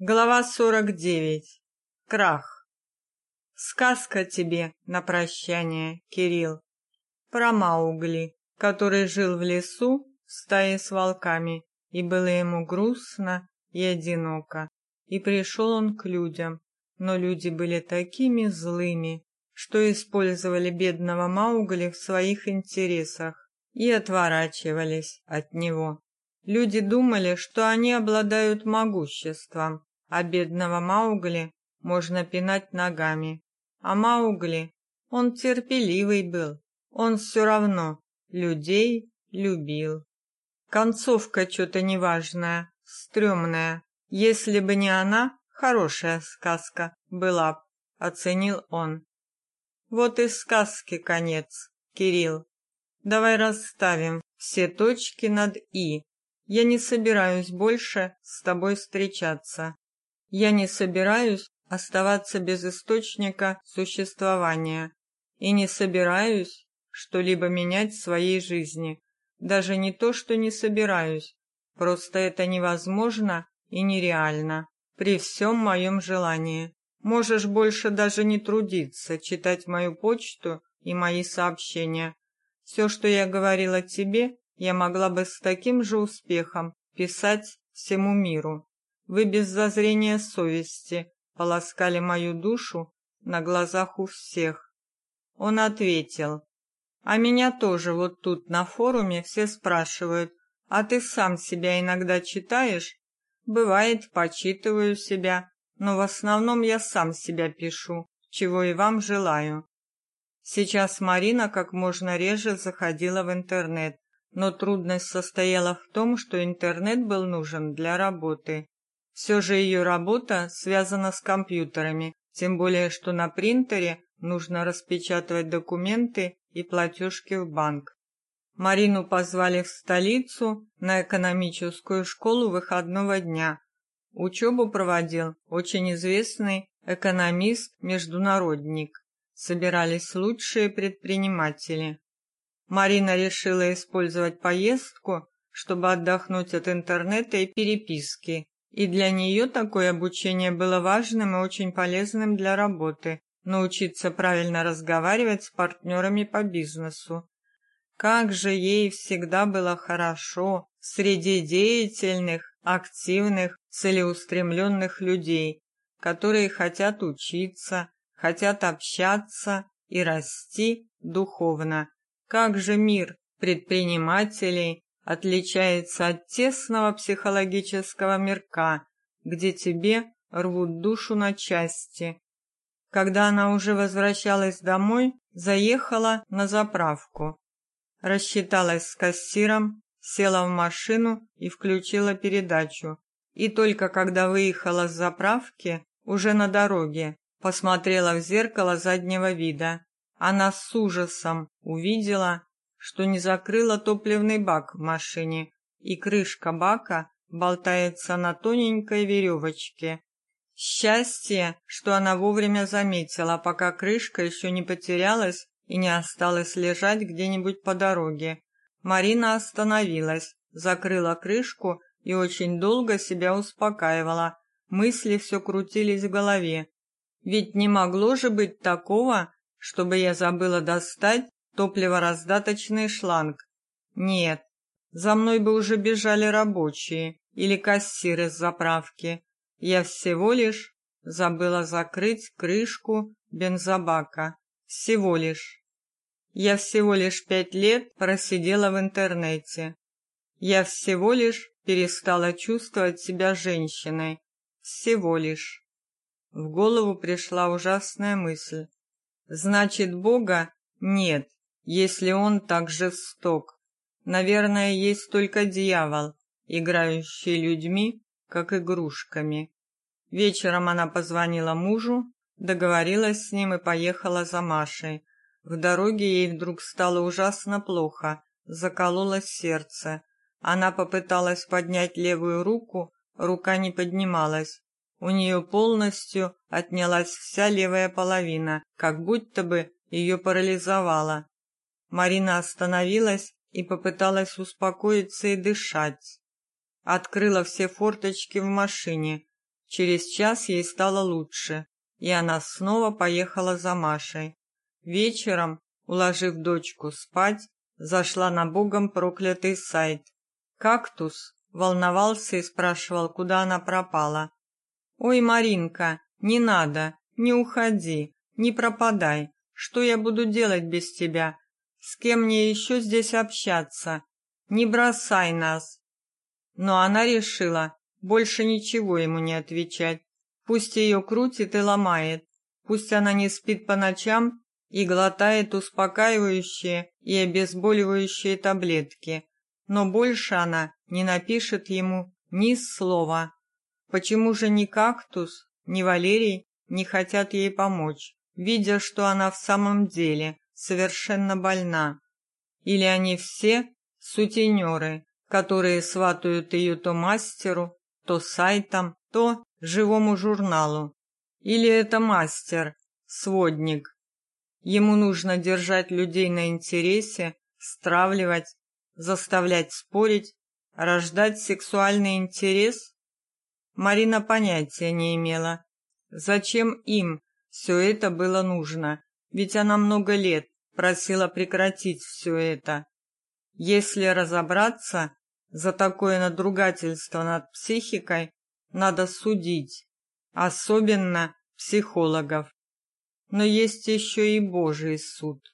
Глава 49. Крах. Сказка тебе на прощание, Кирилл, про Маугли, который жил в лесу в стае с волками, и было ему грустно и одиноко. И пришел он к людям, но люди были такими злыми, что использовали бедного Маугли в своих интересах и отворачивались от него. Люди думали, что они обладают могуществом, а бедного Маугли можно пинать ногами. А Маугли, он терпеливый был, он все равно людей любил. Концовка что-то неважная, стрёмная. Если бы не она, хорошая сказка была б, оценил он. Вот и сказки конец, Кирилл. Давай расставим все точки над «и». Я не собираюсь больше с тобой встречаться. Я не собираюсь оставаться без источника существования и не собираюсь что-либо менять в своей жизни. Даже не то, что не собираюсь, просто это невозможно и нереально при всем моем желании. Можешь больше даже не трудиться, читать мою почту и мои сообщения. Все, что я говорила тебе, я могла бы с таким же успехом писать всему миру. Вы без зазрения совести полоскали мою душу на глазах у всех. Он ответил: "А меня тоже вот тут на форуме все спрашивают: "А ты сам себя иногда читаешь?" Бывает, почитываю себя, но в основном я сам себя пишу, чего и вам желаю. Сейчас Марина как можно реже заходила в интернет, но трудность состояла в том, что интернет был нужен для работы. Все же ее работа связана с компьютерами, тем более что на принтере нужно распечатывать документы и платежки в банк. Марину позвали в столицу на экономическую школу выходного дня. Учебу проводил очень известный экономист-международник. Собирались лучшие предприниматели. Марина решила использовать поездку, чтобы отдохнуть от интернета и переписки. И для нее такое обучение было важным и очень полезным для работы, научиться правильно разговаривать с партнерами по бизнесу. Как же ей всегда было хорошо среди деятельных, активных, целеустремленных людей, которые хотят учиться, хотят общаться и расти духовно. Как же мир предпринимателей отличается от тесного психологического мирка, где тебе рвут душу на части. Когда она уже возвращалась домой, заехала на заправку. Рассчиталась с кассиром, села в машину и включила передачу. И только когда выехала с заправки, уже на дороге, посмотрела в зеркало заднего вида. Она с ужасом увидела, что не закрыла топливный бак в машине, и крышка бака болтается на тоненькой веревочке. Счастье, что она вовремя заметила, пока крышка еще не потерялась и не осталась лежать где-нибудь по дороге. Марина остановилась, закрыла крышку и очень долго себя успокаивала. Мысли все крутились в голове. Ведь не могло же быть такого, чтобы я забыла достать топливораздаточный шланг. Нет, за мной бы уже бежали рабочие или кассиры с заправки. Я всего лишь забыла закрыть крышку бензобака. Всего лишь. Я всего лишь пять лет просидела в интернете. Я всего лишь перестала чувствовать себя женщиной. Всего лишь. В голову пришла ужасная мысль. Значит, Бога нет если он так жесток. Наверное, есть только дьявол, играющий людьми, как игрушками. Вечером она позвонила мужу, договорилась с ним и поехала за Машей. В дороге ей вдруг стало ужасно плохо, закололось сердце. Она попыталась поднять левую руку, рука не поднималась. У нее полностью отнялась вся левая половина, как будто бы ее парализовало. Марина остановилась и попыталась успокоиться и дышать. Открыла все форточки в машине. Через час ей стало лучше, и она снова поехала за Машей. Вечером, уложив дочку спать, зашла на богом проклятый сайт. Кактус волновался и спрашивал, куда она пропала. Ой, Маринка, не надо, не уходи, не пропадай. Что я буду делать без тебя? С кем мне еще здесь общаться? Не бросай нас. Но она решила больше ничего ему не отвечать. Пусть ее крутит и ломает. Пусть она не спит по ночам и глотает успокаивающие и обезболивающие таблетки, но больше она не напишет ему ни слова. Почему же ни кактус, ни Валерий не хотят ей помочь, видя, что она в самом деле совершенно больна? Или они все сутенеры, которые сватают ее то мастеру, то сайтам, то живому журналу? Или это мастер, сводник? Ему нужно держать людей на интересе, стравливать, заставлять спорить, рождать сексуальный интерес? Марина понятия не имела, зачем им все это было нужно, ведь она много лет просила прекратить все это. Если разобраться, за такое надругательство над психикой надо судить, особенно психологов. Но есть еще и Божий суд.